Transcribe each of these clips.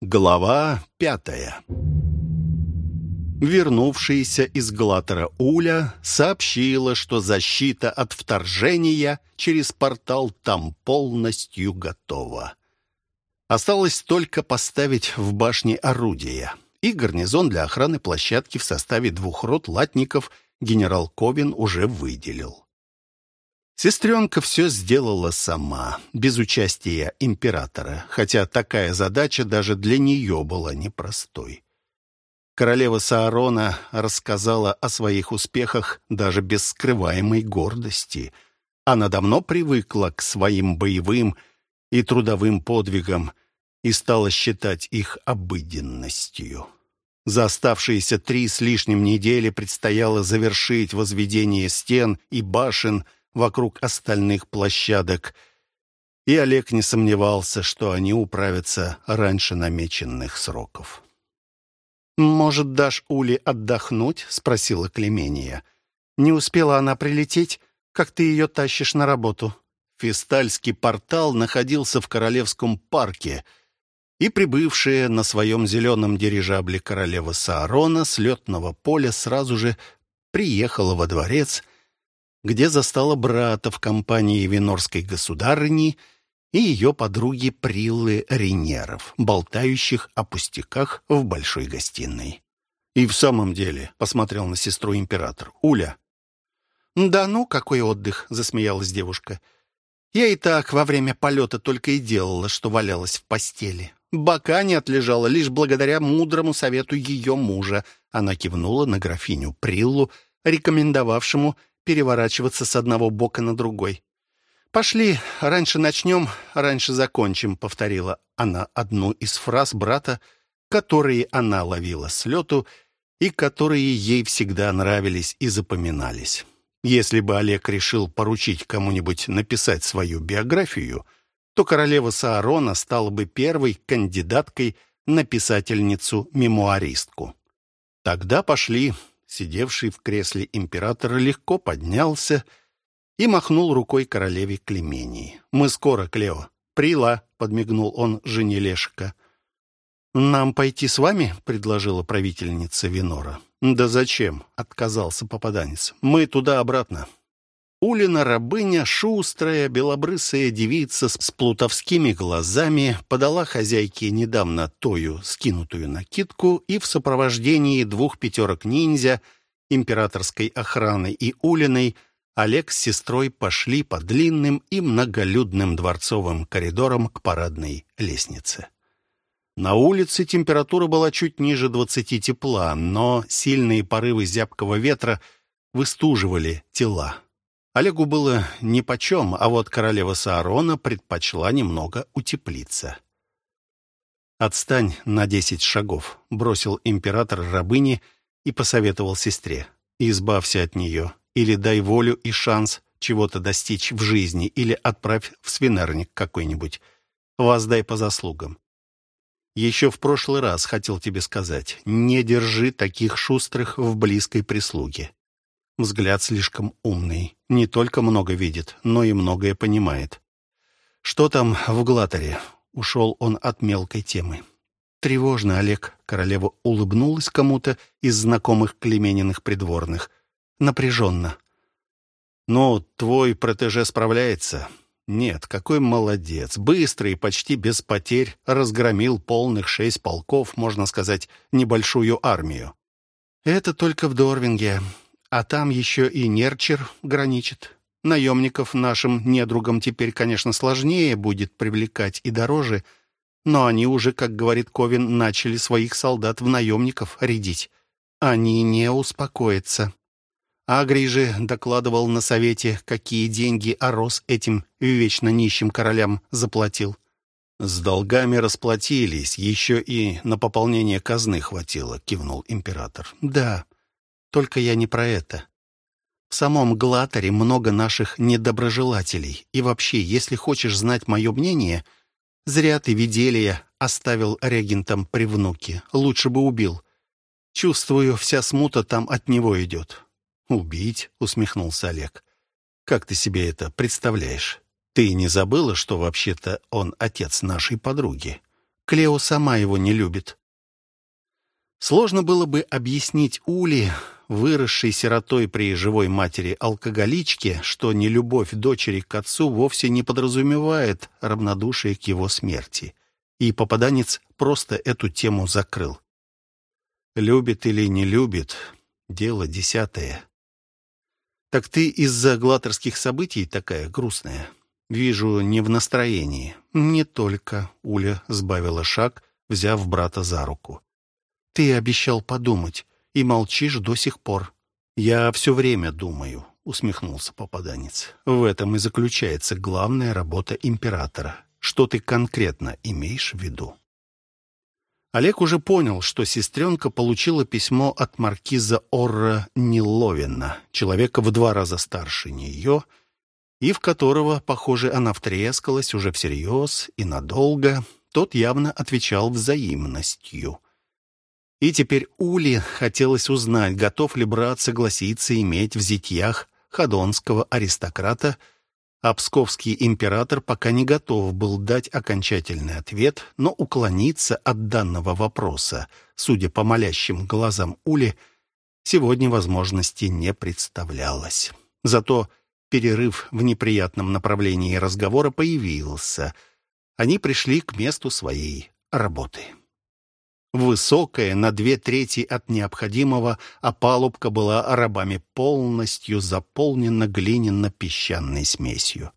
Глава пятая Вернувшаяся из Глатера Уля сообщила, что защита от вторжения через портал там полностью готова. Осталось только поставить в башне орудия. И гарнизон для охраны площадки в составе двух рот латников генерал Ковин уже выделил. Сестренка все сделала сама, без участия императора, хотя такая задача даже для нее была непростой. Королева Саарона рассказала о своих успехах даже без скрываемой гордости. Она давно привыкла к своим боевым и трудовым подвигам и стала считать их обыденностью. За оставшиеся три с лишним недели предстояло завершить возведение стен и башен – вокруг остальных площадок, и Олег не сомневался, что они управятся раньше намеченных сроков. «Может, дашь Уле отдохнуть?» — спросила Клемения. «Не успела она прилететь, как ты ее тащишь на работу». Фистальский портал находился в Королевском парке, и прибывшая на своем зеленом дирижабле королева Саарона с летного поля сразу же приехала во дворец где застала брата в компании винорской государыни и ее подруги Приллы Ренеров, болтающих о пустяках в большой гостиной. «И в самом деле», — посмотрел на сестру император, — «Уля». «Да ну, какой отдых», — засмеялась девушка. «Я и так во время полета только и делала, что валялась в постели. Бока не отлежала лишь благодаря мудрому совету ее мужа». Она кивнула на графиню Приллу, рекомендовавшему переворачиваться с одного бока на другой. «Пошли, раньше начнем, раньше закончим», — повторила она одну из фраз брата, которые она ловила с лету и которые ей всегда нравились и запоминались. Если бы Олег решил поручить кому-нибудь написать свою биографию, то королева Саарона стала бы первой кандидаткой на писательницу-мемуаристку. Тогда пошли Сидевший в кресле император легко поднялся и махнул рукой королеве Клемении. «Мы скоро, Клео. Прила», — подмигнул он жене Лешика. «Нам пойти с вами?» — предложила правительница Винора. «Да зачем?» — отказался попаданец. «Мы туда-обратно». Улина рабыня, шустрая, белобрысая девица с плутовскими глазами, подала хозяйке недавно тою скинутую накидку и в сопровождении двух пятерок ниндзя, императорской охраны и Улиной, Олег с сестрой пошли по длинным и многолюдным дворцовым коридорам к парадной лестнице. На улице температура была чуть ниже двадцати тепла, но сильные порывы зябкого ветра выстуживали тела. Олегу было нипочем, а вот королева Саарона предпочла немного утеплиться. «Отстань на десять шагов», — бросил император рабыне и посоветовал сестре. «Избавься от нее, или дай волю и шанс чего-то достичь в жизни, или отправь в свинарник какой-нибудь. Воздай по заслугам. Еще в прошлый раз хотел тебе сказать, не держи таких шустрых в близкой прислуге. Взгляд слишком умный. Не только много видит, но и многое понимает. Что там в Глаторе? Ушел он от мелкой темы. Тревожно, Олег. Королева улыбнулась кому-то из знакомых Клемениных придворных. Напряженно. «Ну, твой протеже справляется?» «Нет, какой молодец. Быстро и почти без потерь разгромил полных шесть полков, можно сказать, небольшую армию». «Это только в Дорвинге. А там еще и Нерчер граничит. Наемников нашим недругам теперь, конечно, сложнее будет привлекать и дороже, но они уже, как говорит Ковин, начали своих солдат в наемников рядить. Они не успокоятся. Агрий же докладывал на совете, какие деньги Орос этим вечно нищим королям заплатил. «С долгами расплатились, еще и на пополнение казны хватило», — кивнул император. «Да, только я не про это. В самом Глаторе много наших недоброжелателей. И вообще, если хочешь знать мое мнение, зря ты Виделия оставил регентом при внуке. Лучше бы убил. Чувствую, вся смута там от него идет. «Убить?» — усмехнулся Олег. «Как ты себе это представляешь? Ты не забыла, что вообще-то он отец нашей подруги? Клео сама его не любит. Сложно было бы объяснить Ули, выросшей сиротой при живой матери-алкоголичке, что нелюбовь дочери к отцу вовсе не подразумевает равнодушие к его смерти. И попаданец просто эту тему закрыл. Любит или не любит — дело десятое. «Так ты из-за глаторских событий такая грустная?» «Вижу, не в настроении». «Не только», — Уля сбавила шаг, взяв брата за руку. «Ты обещал подумать, и молчишь до сих пор». «Я все время думаю», — усмехнулся попаданец. «В этом и заключается главная работа императора. Что ты конкретно имеешь в виду?» Олег уже понял, что сестренка получила письмо от маркиза Орра Ниловина, человека в два раза старше нее, и в которого, похоже, она втрескалась уже всерьез и надолго. Тот явно отвечал взаимностью. И теперь Ули хотелось узнать, готов ли брат согласиться иметь в зятьях ходонского аристократа, а псковский император пока не готов был дать окончательный ответ, но уклониться от данного вопроса, судя по молящим глазам Ули, сегодня возможности не представлялось. Зато перерыв в неприятном направлении разговора появился. Они пришли к месту своей работы. Высокая, на две трети от необходимого, а палубка была рабами полностью заполнена глиняно-песчаной смесью.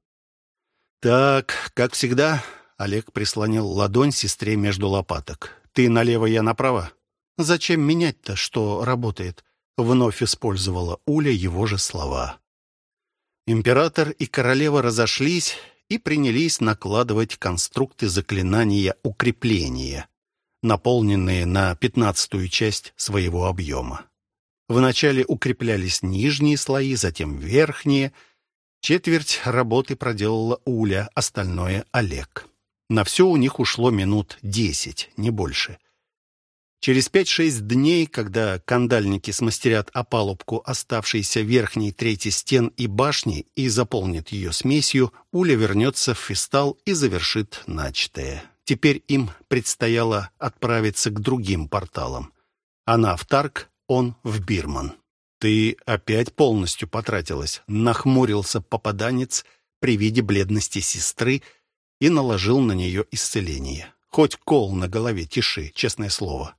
«Так, как всегда», — Олег прислонил ладонь сестре между лопаток. «Ты налево, я направо». «Зачем менять-то, что работает?» — вновь использовала Уля его же слова. Император и королева разошлись и принялись накладывать конструкты заклинания укрепления — наполненные на пятнадцатую часть своего объема. Вначале укреплялись нижние слои, затем верхние. Четверть работы проделала Уля, остальное — Олег. На все у них ушло минут десять, не больше. Через пять-шесть дней, когда кандальники смастерят опалубку оставшейся верхней трети стен и башни и заполнит ее смесью, Уля вернется в фистал и завершит начатое. Теперь им предстояло отправиться к другим порталам. Она в Тарк, он в Бирман. «Ты опять полностью потратилась», — нахмурился попаданец при виде бледности сестры и наложил на нее исцеление. «Хоть кол на голове тиши, честное слово».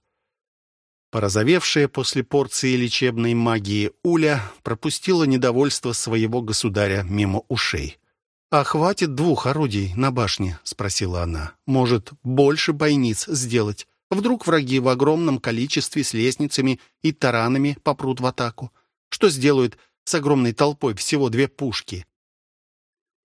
Порозовевшая после порции лечебной магии Уля пропустила недовольство своего государя мимо ушей. «А хватит двух орудий на башне?» — спросила она. «Может, больше бойниц сделать? Вдруг враги в огромном количестве с лестницами и таранами попрут в атаку? Что сделают с огромной толпой всего две пушки?»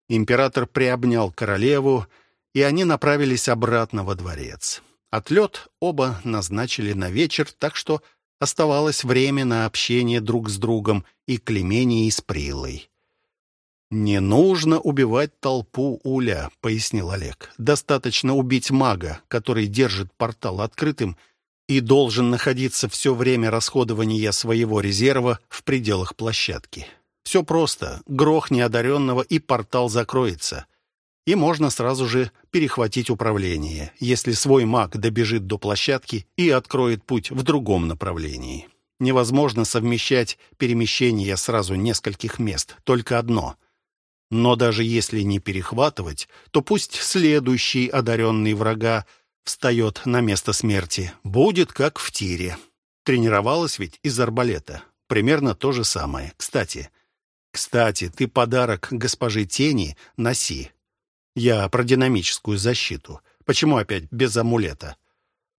Император приобнял королеву, и они направились обратно во дворец. Отлет оба назначили на вечер, так что оставалось время на общение друг с другом и Клемении с Прилой. «Не нужно убивать толпу Уля», — пояснил Олег. «Достаточно убить мага, который держит портал открытым и должен находиться все время расходования своего резерва в пределах площадки. Все просто. Грохни одаренного, и портал закроется. И можно сразу же перехватить управление, если свой маг добежит до площадки и откроет путь в другом направлении. Невозможно совмещать перемещение сразу нескольких мест, только одно — но даже если не перехватывать, то пусть следующий одаренный врага встает на место смерти. Будет как в тире. Тренировалась ведь из арбалета. Примерно то же самое. Кстати, кстати, ты подарок госпоже Тени носи. Я про динамическую защиту. Почему опять без амулета?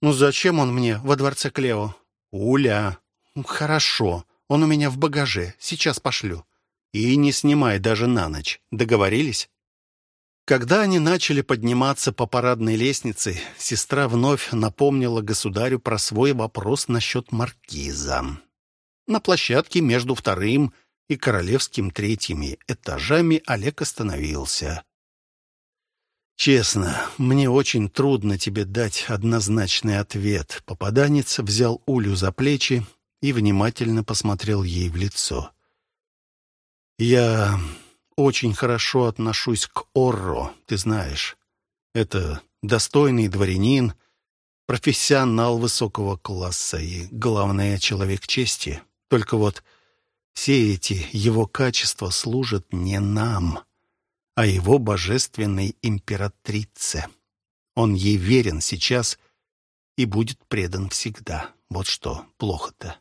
Ну зачем он мне во дворце Клео? Уля. Хорошо. Он у меня в багаже. Сейчас пошлю. И не снимай даже на ночь. Договорились? Когда они начали подниматься по парадной лестнице, сестра вновь напомнила государю про свой вопрос насчет маркиза. На площадке между вторым и королевским третьими этажами Олег остановился. «Честно, мне очень трудно тебе дать однозначный ответ». Попаданец взял Улю за плечи и внимательно посмотрел ей в лицо. Я очень хорошо отношусь к Орро, ты знаешь. Это достойный дворянин, профессионал высокого класса и, главное, человек чести. Только вот все эти его качества служат не нам, а его божественной императрице. Он ей верен сейчас и будет предан всегда. Вот что плохо-то.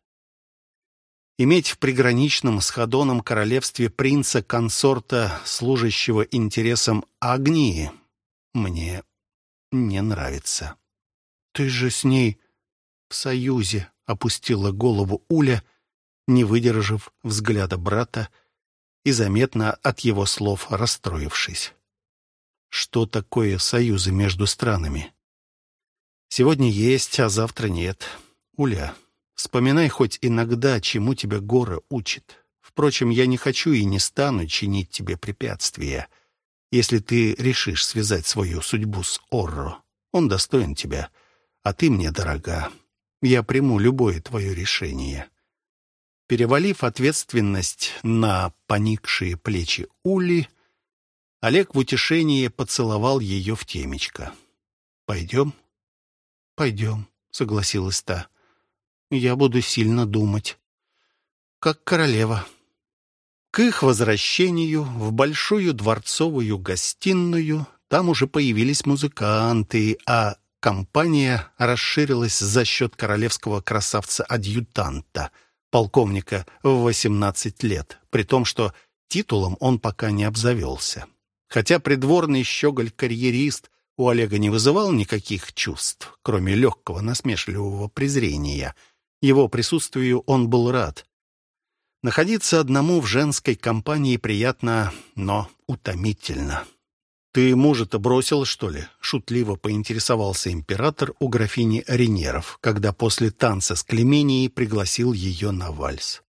Иметь в приграничном с Ходоном королевстве принца-консорта, служащего интересам Агнии, мне не нравится. «Ты же с ней в союзе», — опустила голову Уля, не выдержав взгляда брата и заметно от его слов расстроившись. «Что такое союзы между странами?» «Сегодня есть, а завтра нет. Уля, Вспоминай хоть иногда, чему тебя гора учит. Впрочем, я не хочу и не стану чинить тебе препятствия. Если ты решишь связать свою судьбу с Орро, он достоин тебя, а ты мне дорога. Я приму любое твое решение». Перевалив ответственность на поникшие плечи Ули, Олег в утешении поцеловал ее в темечко. «Пойдем?» «Пойдем», — согласилась та я буду сильно думать. Как королева. К их возвращению в большую дворцовую гостиную там уже появились музыканты, а компания расширилась за счет королевского красавца-адъютанта, полковника в 18 лет, при том, что титулом он пока не обзавелся. Хотя придворный щеголь-карьерист у Олега не вызывал никаких чувств, кроме легкого насмешливого презрения — его присутствию он был рад. Находиться одному в женской компании приятно, но утомительно. «Ты мужа-то бросил, что ли?» — шутливо поинтересовался император у графини Ренеров, когда после танца с Клеменией пригласил ее на вальс.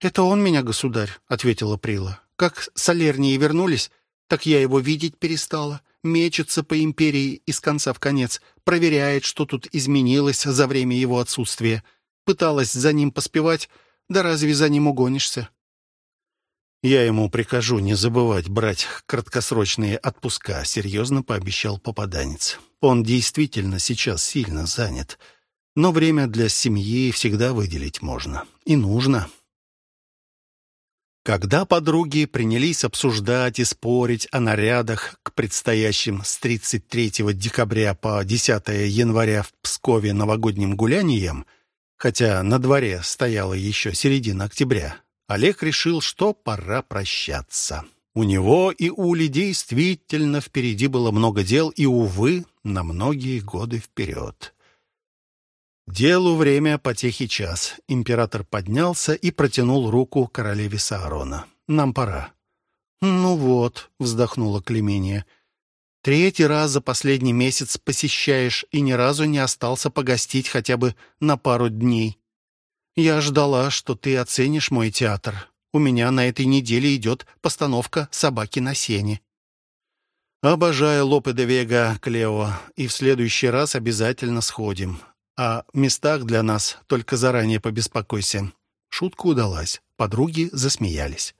«Это он меня, государь», — ответила Прила. «Как солернии вернулись, так я его видеть перестала мечется по империи из конца в конец, проверяет, что тут изменилось за время его отсутствия. Пыталась за ним поспевать, да разве за ним угонишься? «Я ему прикажу не забывать брать краткосрочные отпуска», — серьезно пообещал попаданец. «Он действительно сейчас сильно занят, но время для семьи всегда выделить можно. И нужно». Когда подруги принялись обсуждать и спорить о нарядах к предстоящим с 33 декабря по 10 января в Пскове новогодним гуляниям, хотя на дворе стояла еще середина октября, Олег решил, что пора прощаться. У него и Ули действительно впереди было много дел и, увы, на многие годы вперед. Делу время, потехи час. Император поднялся и протянул руку королеве Саарона. Нам пора. Ну вот, вздохнула Клемения. Третий раз за последний месяц посещаешь и ни разу не остался погостить хотя бы на пару дней. Я ждала, что ты оценишь мой театр. У меня на этой неделе идет постановка «Собаки на сене». Обожаю Лопе де Вега, Клео, и в следующий раз обязательно сходим. О местах для нас только заранее побеспокойся». Шутка удалась. Подруги засмеялись.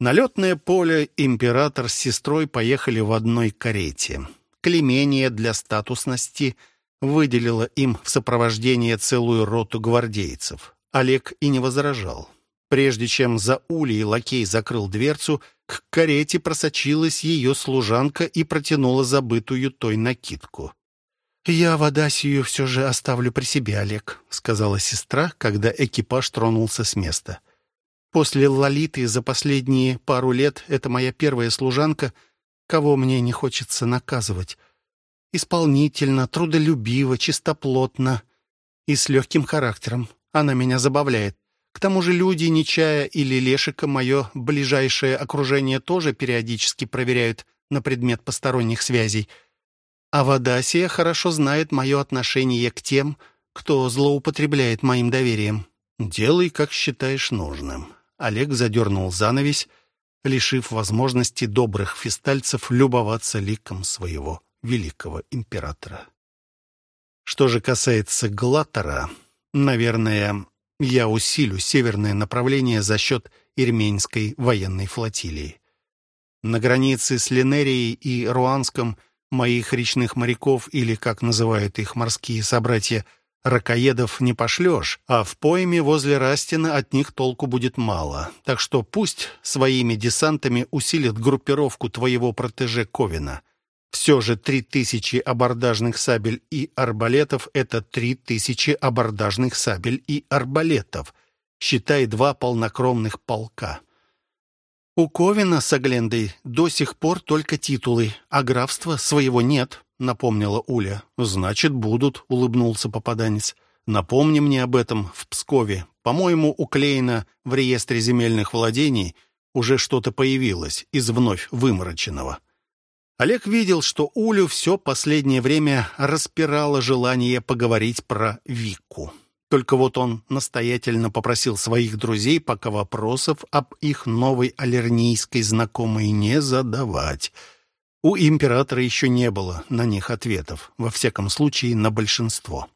На летное поле император с сестрой поехали в одной карете. Клемения для статусности выделила им в сопровождение целую роту гвардейцев. Олег и не возражал. Прежде чем за улей лакей закрыл дверцу, к карете просочилась ее служанка и протянула забытую той накидку. «Я Водасию все же оставлю при себе, Олег», — сказала сестра, когда экипаж тронулся с места. «После Лолиты за последние пару лет это моя первая служанка, кого мне не хочется наказывать. Исполнительно, трудолюбиво, чистоплотно и с легким характером. Она меня забавляет. К тому же люди, Нечая или Лешика, мое ближайшее окружение тоже периодически проверяют на предмет посторонних связей». А Вадасия хорошо знает мое отношение к тем, кто злоупотребляет моим доверием. Делай, как считаешь нужным. Олег задернул занавесь, лишив возможности добрых фистальцев любоваться ликом своего великого императора. Что же касается Глаттера, наверное, я усилю северное направление за счет Ирменской военной флотилии. На границе с Ленерией и Руанском – моих речных моряков или, как называют их морские собратья, ракоедов не пошлешь, а в пойме возле Растина от них толку будет мало. Так что пусть своими десантами усилят группировку твоего протеже Ковина. Все же три тысячи абордажных сабель и арбалетов — это три тысячи абордажных сабель и арбалетов. Считай два полнокровных полка. У Ковина с Аглендой до сих пор только титулы, а графства своего нет, напомнила Уля. Значит, будут, улыбнулся попаданец. Напомни мне об этом в Пскове. По-моему, у Клейна в реестре земельных владений уже что-то появилось из вновь вымороченного. Олег видел, что Улю все последнее время распирало желание поговорить про Вику. Только вот он настоятельно попросил своих друзей пока вопросов об их новой аллернийской знакомой не задавать. У императора еще не было на них ответов, во всяком случае на большинство.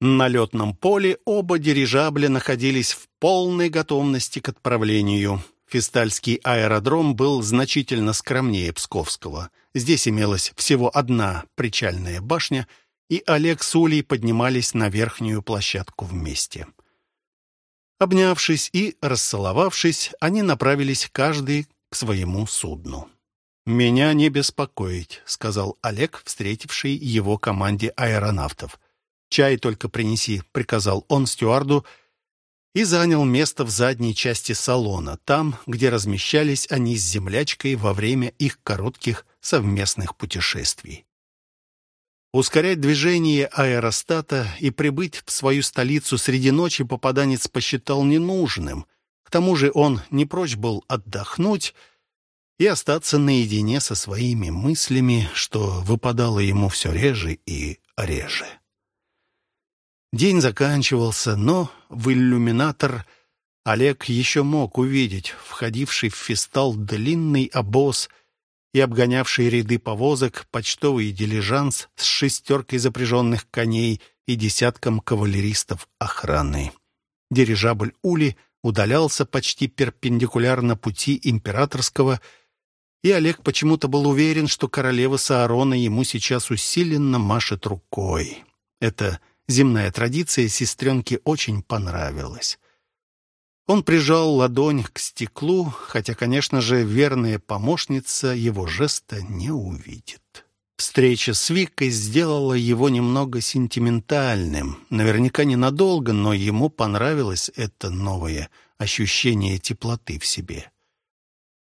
На летном поле оба дирижабля находились в полной готовности к отправлению. Фистальский аэродром был значительно скромнее Псковского. Здесь имелась всего одна причальная башня, и Олег с Улей поднимались на верхнюю площадку вместе. Обнявшись и расцеловавшись, они направились каждый к своему судну. «Меня не беспокоить», — сказал Олег, встретивший его команде аэронавтов. «Чай только принеси», — приказал он стюарду, — и занял место в задней части салона, там, где размещались они с землячкой во время их коротких совместных путешествий. Ускорять движение аэростата и прибыть в свою столицу среди ночи попаданец посчитал ненужным. К тому же он не прочь был отдохнуть и остаться наедине со своими мыслями, что выпадало ему все реже и реже. День заканчивался, но в иллюминатор Олег еще мог увидеть входивший в фестал длинный обоз и обгонявший ряды повозок почтовый дилижанс с шестеркой запряженных коней и десятком кавалеристов охраны. Дирижабль Ули удалялся почти перпендикулярно пути императорского, и Олег почему-то был уверен, что королева Саарона ему сейчас усиленно машет рукой. Это Земная традиция сестренке очень понравилась. Он прижал ладонь к стеклу, хотя, конечно же, верная помощница его жеста не увидит. Встреча с Викой сделала его немного сентиментальным. Наверняка ненадолго, но ему понравилось это новое ощущение теплоты в себе.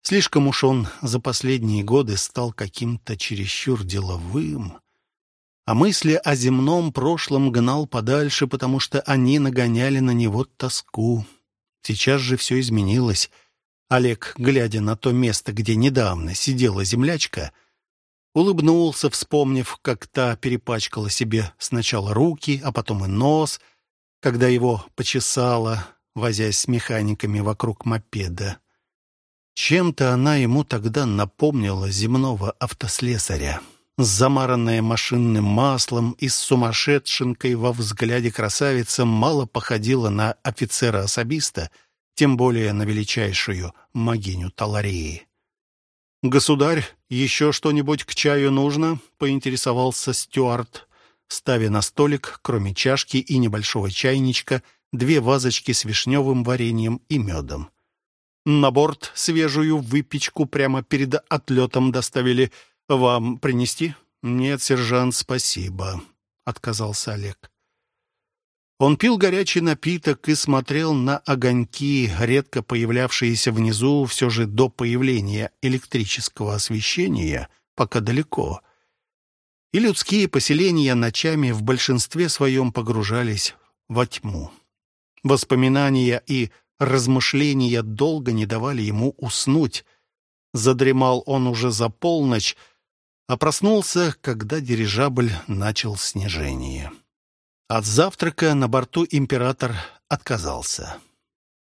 Слишком уж он за последние годы стал каким-то чересчур деловым, а мысли о земном прошлом гнал подальше, потому что они нагоняли на него тоску. Сейчас же все изменилось. Олег, глядя на то место, где недавно сидела землячка, улыбнулся, вспомнив, как та перепачкала себе сначала руки, а потом и нос, когда его почесала, возясь с механиками вокруг мопеда. Чем-то она ему тогда напомнила земного автослесаря замаранная машинным маслом и с сумасшедшенкой во взгляде красавица мало походила на офицера-особиста, тем более на величайшую могиню Таларии. «Государь, еще что-нибудь к чаю нужно?» — поинтересовался Стюарт, ставя на столик, кроме чашки и небольшого чайничка, две вазочки с вишневым вареньем и медом. На борт свежую выпечку прямо перед отлетом доставили — «Вам принести?» «Нет, сержант, спасибо», — отказался Олег. Он пил горячий напиток и смотрел на огоньки, редко появлявшиеся внизу все же до появления электрического освещения, пока далеко. И людские поселения ночами в большинстве своем погружались во тьму. Воспоминания и размышления долго не давали ему уснуть. Задремал он уже за полночь, а проснулся, когда дирижабль начал снижение. От завтрака на борту император отказался.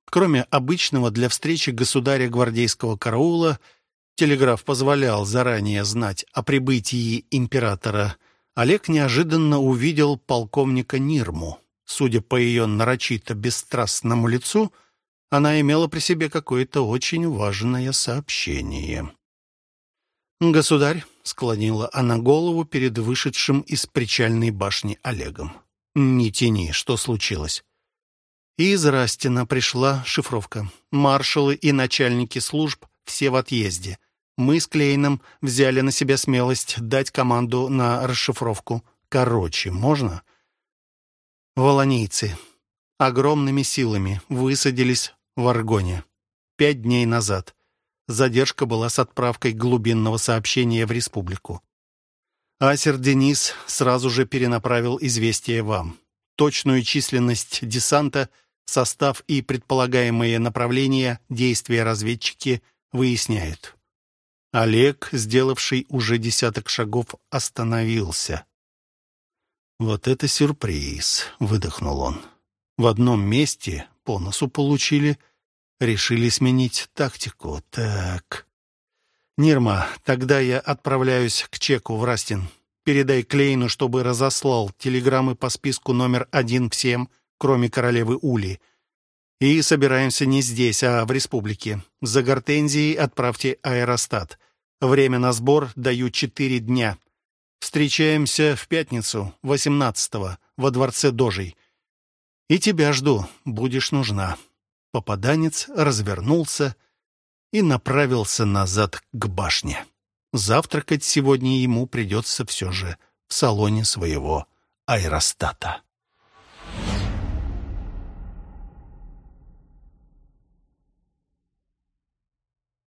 Кроме обычного для встречи государя гвардейского караула, телеграф позволял заранее знать о прибытии императора, Олег неожиданно увидел полковника Нирму. Судя по ее нарочито бесстрастному лицу, она имела при себе какое-то очень важное сообщение. «Государь, — склонила она голову перед вышедшим из причальной башни Олегом. «Не тяни, что случилось?» Из Растина пришла шифровка. Маршалы и начальники служб все в отъезде. Мы с Клейном взяли на себя смелость дать команду на расшифровку. Короче, можно? Волонийцы огромными силами высадились в Аргоне. Пять дней назад. Задержка была с отправкой глубинного сообщения в республику. Асер Денис сразу же перенаправил известие вам. Точную численность десанта — Состав и предполагаемые направления действия разведчики выясняют. Олег, сделавший уже десяток шагов, остановился. «Вот это сюрприз!» — выдохнул он. «В одном месте по носу получили, решили сменить тактику. Так...» «Нирма, тогда я отправляюсь к Чеку в Растин. Передай Клейну, чтобы разослал телеграммы по списку номер один всем, кроме королевы Ули. И собираемся не здесь, а в республике. За гортензией отправьте аэростат. Время на сбор даю четыре дня. Встречаемся в пятницу, 18-го, во дворце Дожей. И тебя жду, будешь нужна». Попаданец развернулся и направился назад к башне. Завтракать сегодня ему придется все же в салоне своего аэростата.